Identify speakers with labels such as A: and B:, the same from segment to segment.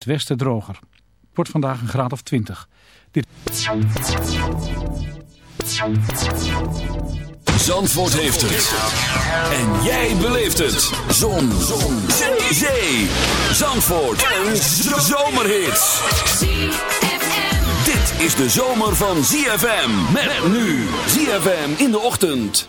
A: Het westen droger. Het wordt vandaag een graad of 20. Dit...
B: Zandvoort heeft het. En jij beleeft het. Zon. Zon. Zee. Zee. Zandvoort. Een zomerhit. Dit is de zomer van ZFM. Met nu. ZFM in de ochtend.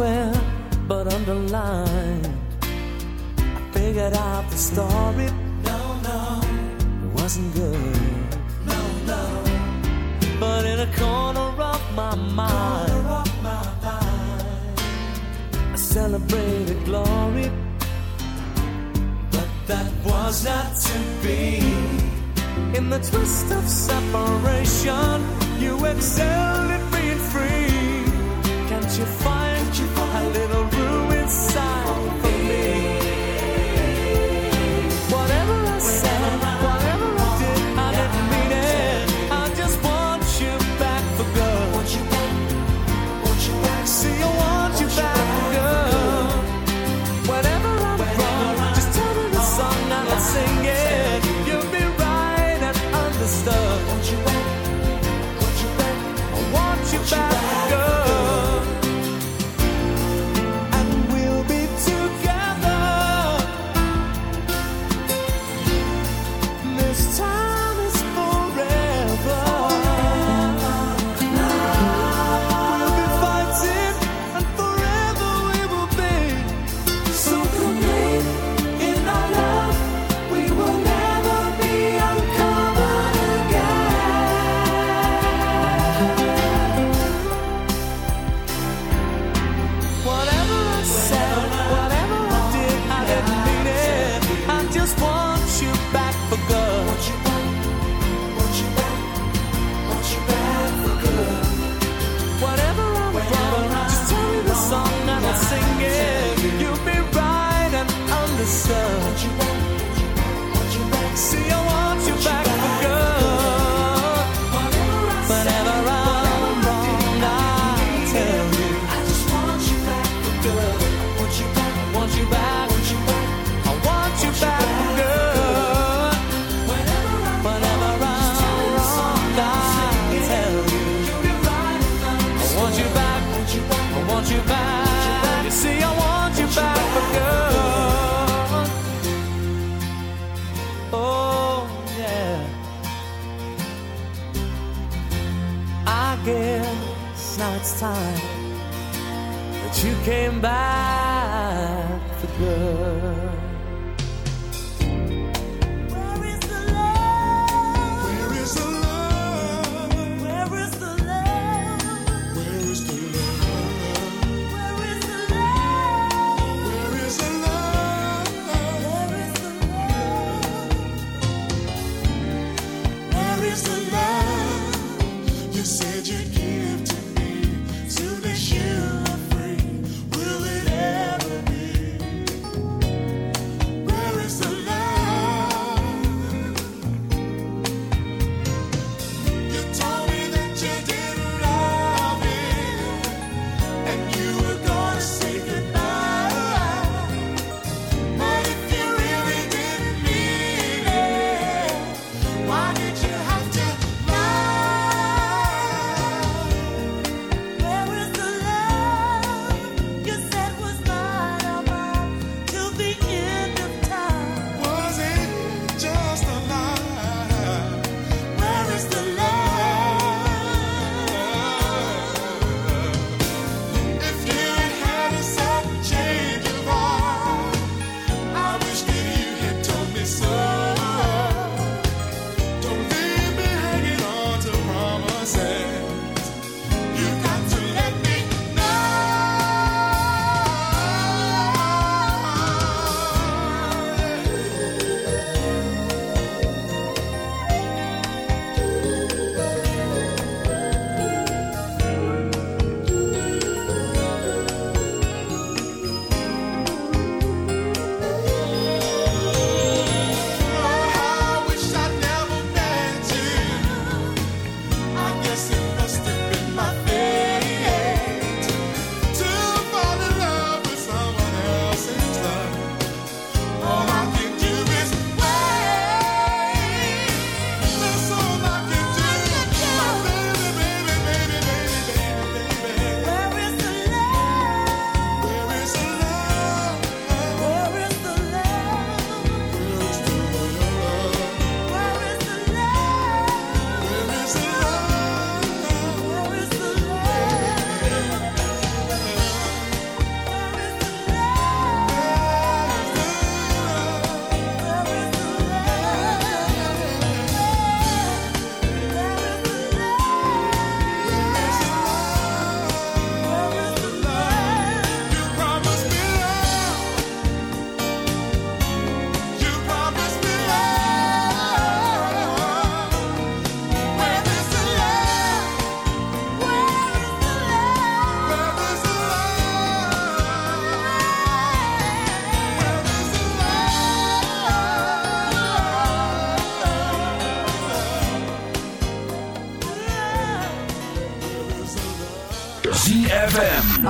C: Unaware but underlined, I figured out the story. No, no, it wasn't good. No, no, but in a corner of my mind, I celebrated glory, but that was not to be. In the twist of separation, you excelled you find you a little room inside for me?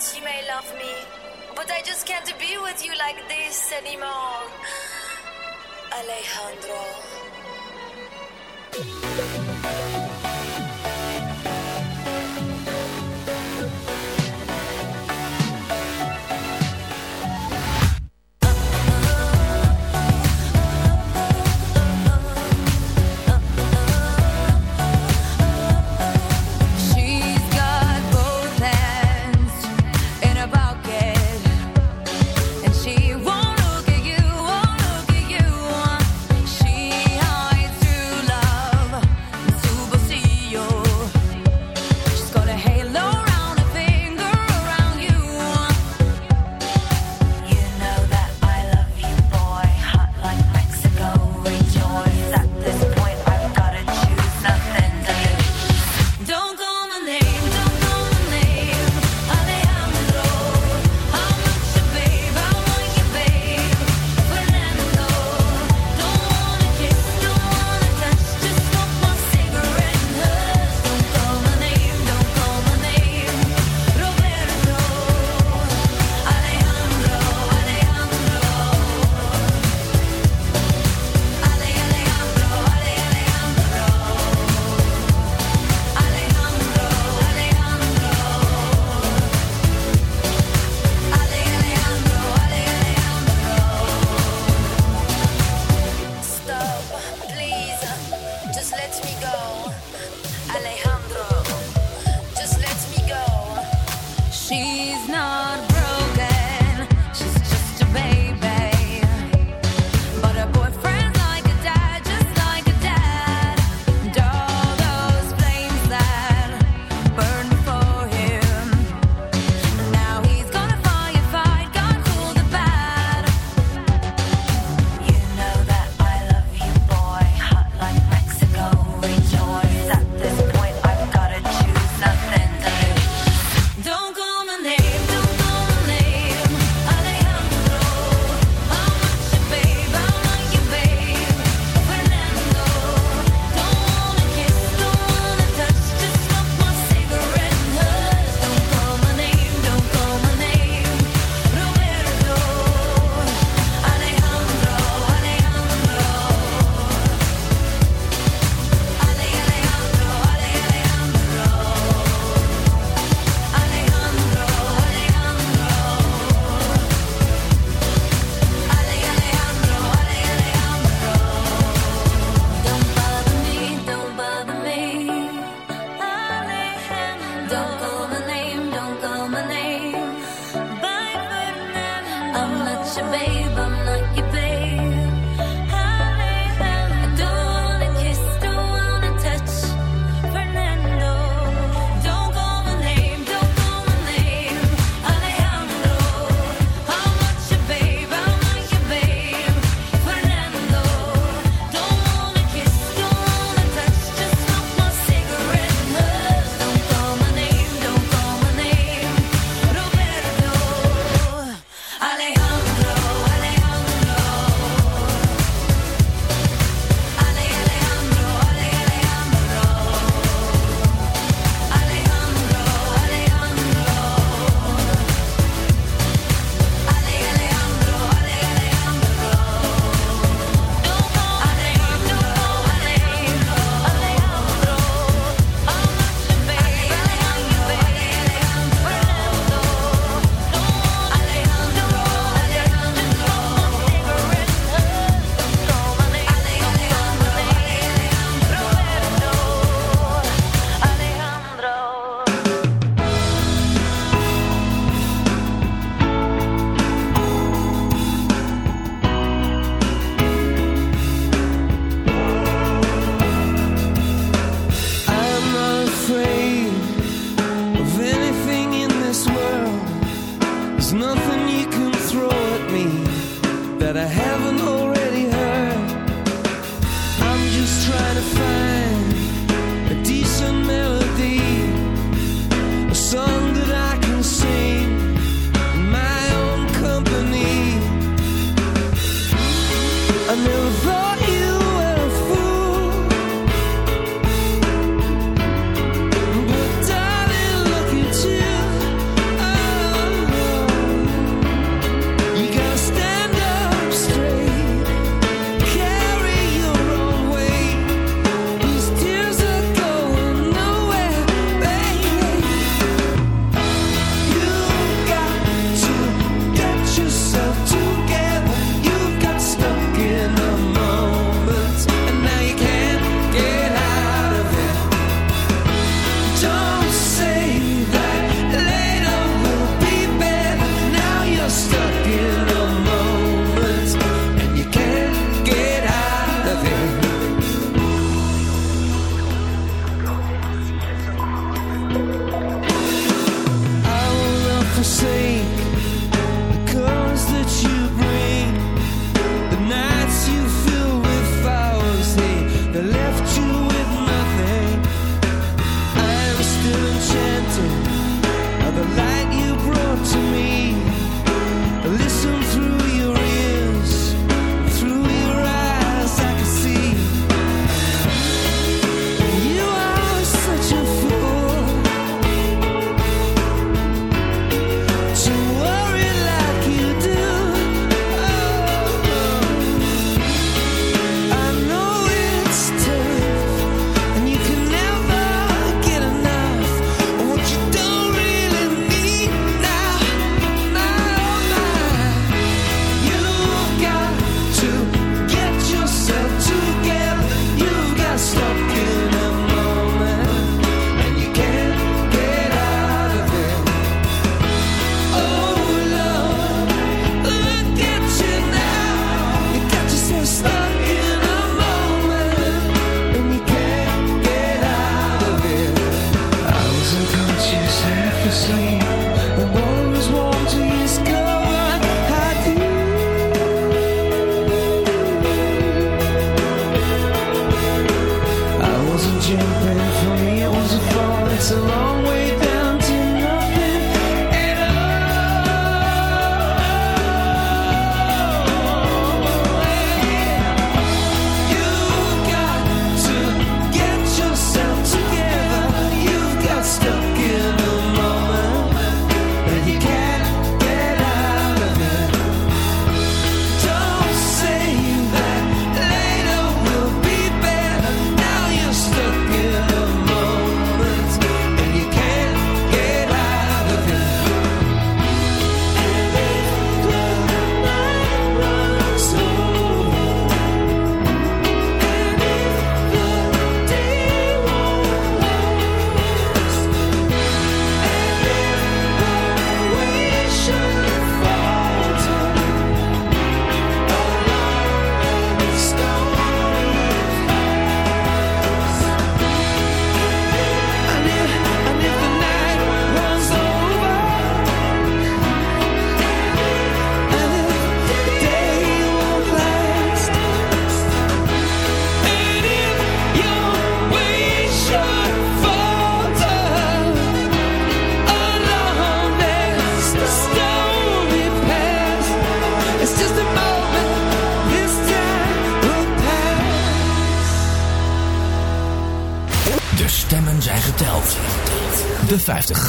D: That you may love me, but I just can't be with you like this anymore. Alejandro.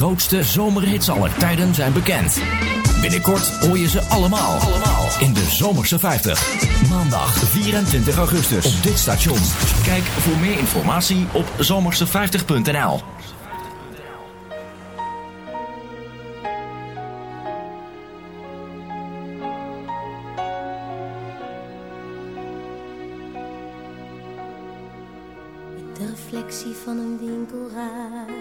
E: grootste zomerhits aller tijden zijn bekend. Binnenkort hoor je ze allemaal, allemaal in de Zomerse 50. Maandag 24 augustus op dit station. Kijk voor meer informatie op zomerse50.nl.
D: De reflectie van een winkelraad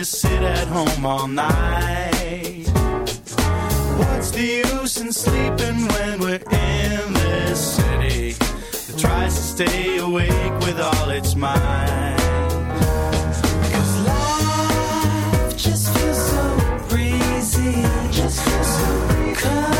F: To sit at home all night. What's the use in sleeping when we're in this city that tries to stay awake with all its might? life just feels so breezy, just feels so comfortable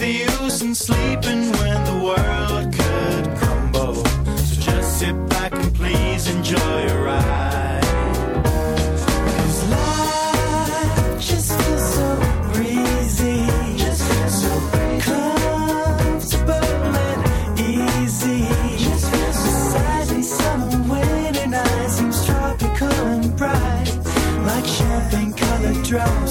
F: The use in sleeping when the world could crumble? So just sit back and please enjoy your ride. life just feels so breezy, just feels so comfortable and easy. Just feels so sadly summer winter night seems tropical and bright, like champagne colored drops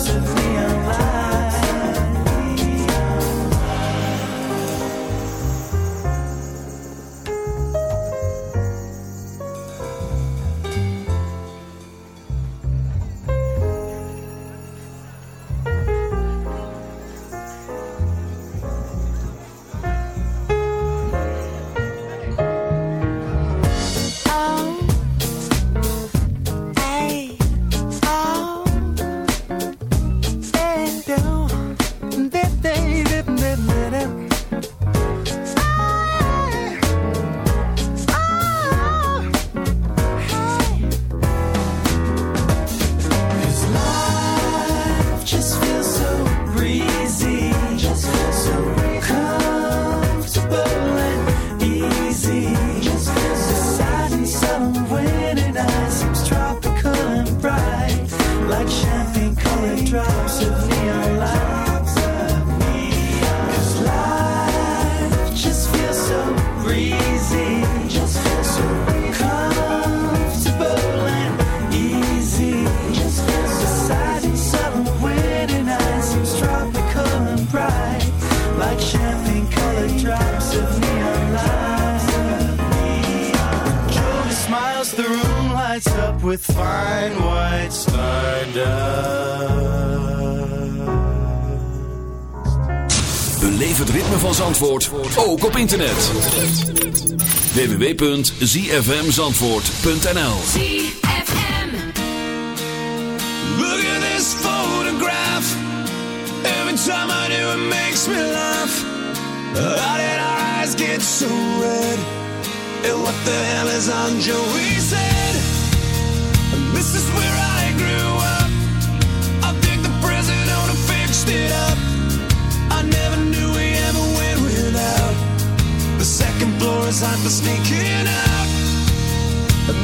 D: www.zfmzandvoort.nl
G: Look at this photograph. Every time I do it makes me laugh. How did our eyes get so red? And what the hell is on Joey's head This is where I grew up. I think the owner fixed it up. I never knew we ever went without. The second floor is for sneaking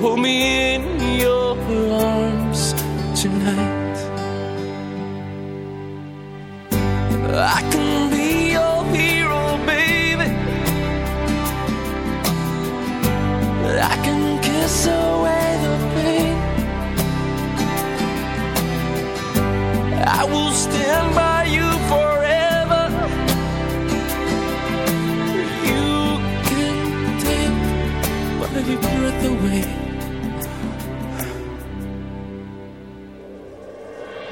C: Hold me in your arms tonight. I can be your hero, baby. I can kiss away the pain. I will stand by you forever. You can take my breath away.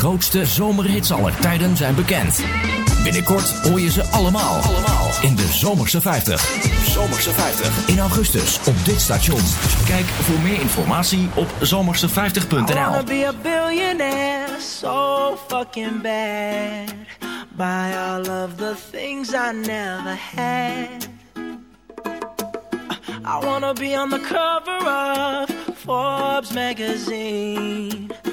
E: Grootste zomerhits aller tijden zijn bekend. Binnenkort hoor je ze allemaal. Allemaal. In de Zomerse 50. Zomerse 50. In augustus op dit station. Kijk voor meer informatie op
G: I
E: zomerse50.nl.
G: wanna be a billionaire so fucking bad. All of the things I never had. I wanna be on the cover of Forbes magazine,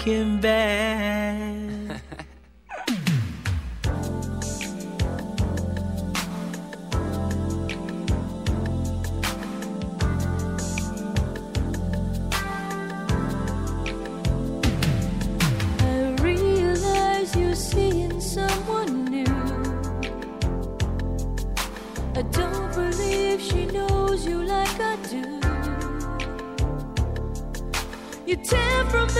C: fucking bad.
D: I realize you're seeing someone new. I don't believe she knows you like I do. Your temperamental,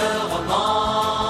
H: C'est une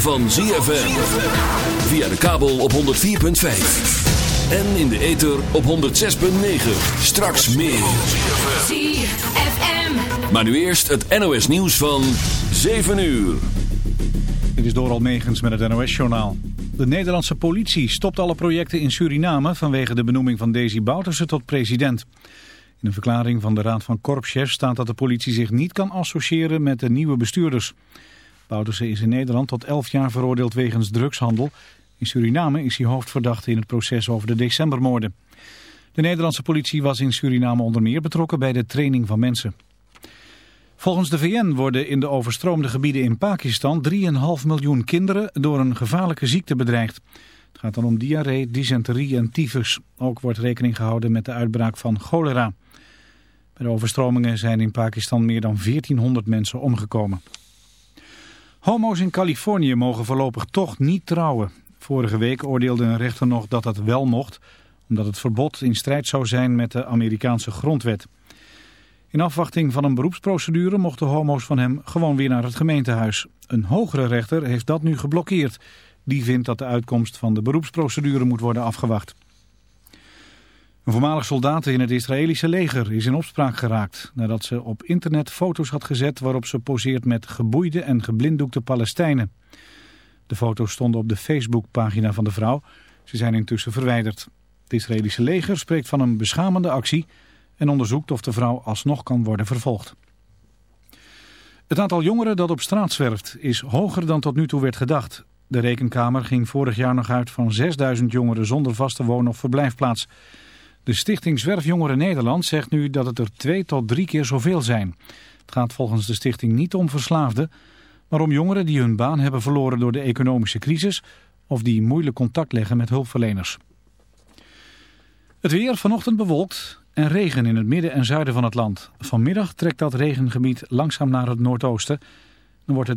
D: Van ZFM. Via de kabel op 104.5. En in de ether op 106.9. Straks meer.
B: ZFM.
D: Maar nu eerst het NOS nieuws van 7 uur.
A: Dit is Doral Megens met het NOS-journaal. De Nederlandse politie stopt alle projecten in Suriname vanwege de benoeming van Desi Bouterse tot president. In een verklaring van de Raad van Korpschefs staat dat de politie zich niet kan associëren met de nieuwe bestuurders. Bouterse is in Nederland tot 11 jaar veroordeeld wegens drugshandel. In Suriname is hij hoofdverdachte in het proces over de decembermoorden. De Nederlandse politie was in Suriname onder meer betrokken bij de training van mensen. Volgens de VN worden in de overstroomde gebieden in Pakistan 3,5 miljoen kinderen door een gevaarlijke ziekte bedreigd. Het gaat dan om diarree, dysenterie en tyfus. Ook wordt rekening gehouden met de uitbraak van cholera. Bij de overstromingen zijn in Pakistan meer dan 1400 mensen omgekomen. Homo's in Californië mogen voorlopig toch niet trouwen. Vorige week oordeelde een rechter nog dat dat wel mocht, omdat het verbod in strijd zou zijn met de Amerikaanse grondwet. In afwachting van een beroepsprocedure mochten homo's van hem gewoon weer naar het gemeentehuis. Een hogere rechter heeft dat nu geblokkeerd. Die vindt dat de uitkomst van de beroepsprocedure moet worden afgewacht. Een voormalig soldaat in het Israëlische leger is in opspraak geraakt... nadat ze op internet foto's had gezet waarop ze poseert met geboeide en geblinddoekte Palestijnen. De foto's stonden op de Facebookpagina van de vrouw. Ze zijn intussen verwijderd. Het Israëlische leger spreekt van een beschamende actie... en onderzoekt of de vrouw alsnog kan worden vervolgd. Het aantal jongeren dat op straat zwerft is hoger dan tot nu toe werd gedacht. De rekenkamer ging vorig jaar nog uit van 6000 jongeren zonder vaste woon- of verblijfplaats. De stichting Zwerfjongeren Nederland zegt nu dat het er twee tot drie keer zoveel zijn. Het gaat volgens de stichting niet om verslaafden, maar om jongeren die hun baan hebben verloren door de economische crisis of die moeilijk contact leggen met hulpverleners. Het weer vanochtend bewolkt en regen in het midden en zuiden van het land. Vanmiddag trekt dat regengebied langzaam naar het noordoosten. Dan wordt het